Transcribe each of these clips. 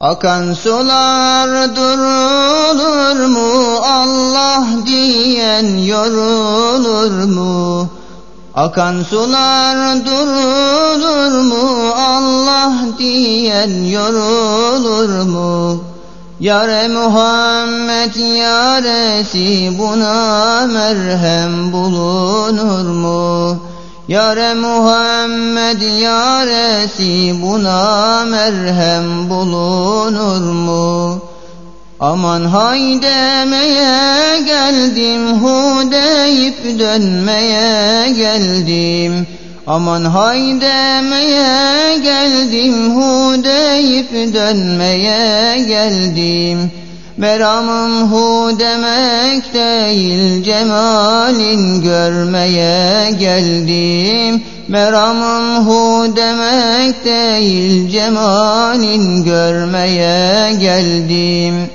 Akan sular durulur mu Allah diyen yorulur mu? Akan sular durulur mu Allah diyen yorulur mu? Yare Muhammed yaresi buna merhem bulunur mu? Yare Muhammed yaresi buna merhem bulunur mu? Aman hay demeye geldim hu deyip dönmeye geldim Aman hay demeye geldim hu deyip dönmeye geldim Meramım hu demek değil cemalin görmeye geldim. Meramım hu demek değil cemalin görmeye geldim.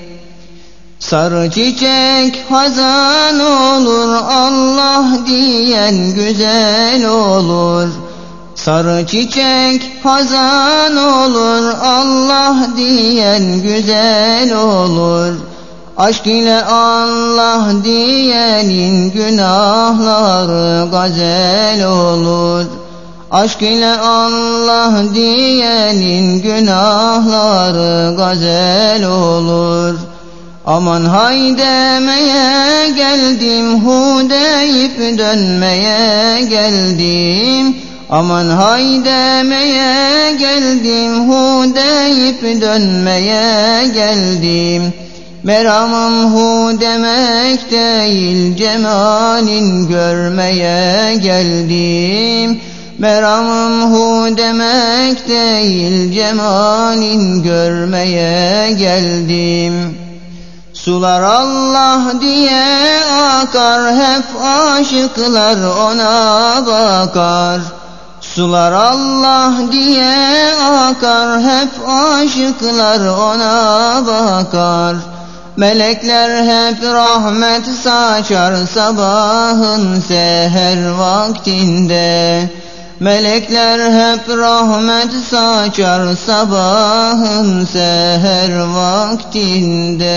Sarı çiçek hazan olur Allah diyen güzel olur Sarı çiçek hazan olur Allah diyen güzel olur. Aşk ile Allah diyenin günahları gazel olur. Aşk ile Allah diyenin günahları gazel olur. Aman hay demeye geldim hu deyip dönmeye geldim Aman hay demeye geldim hu deyip dönmeye geldim. Meramım hu demek değil cemalin görmeye geldim. Meramım hu demek değil cemalin görmeye geldim. Sular Allah diye akar hep aşıklar ona bakar Sular Allah diye akar hep aşıklar ona bakar. Melekler hep rahmet saçar sabahın seher vaktinde. Melekler hep rahmet saçar sabahın seher vaktinde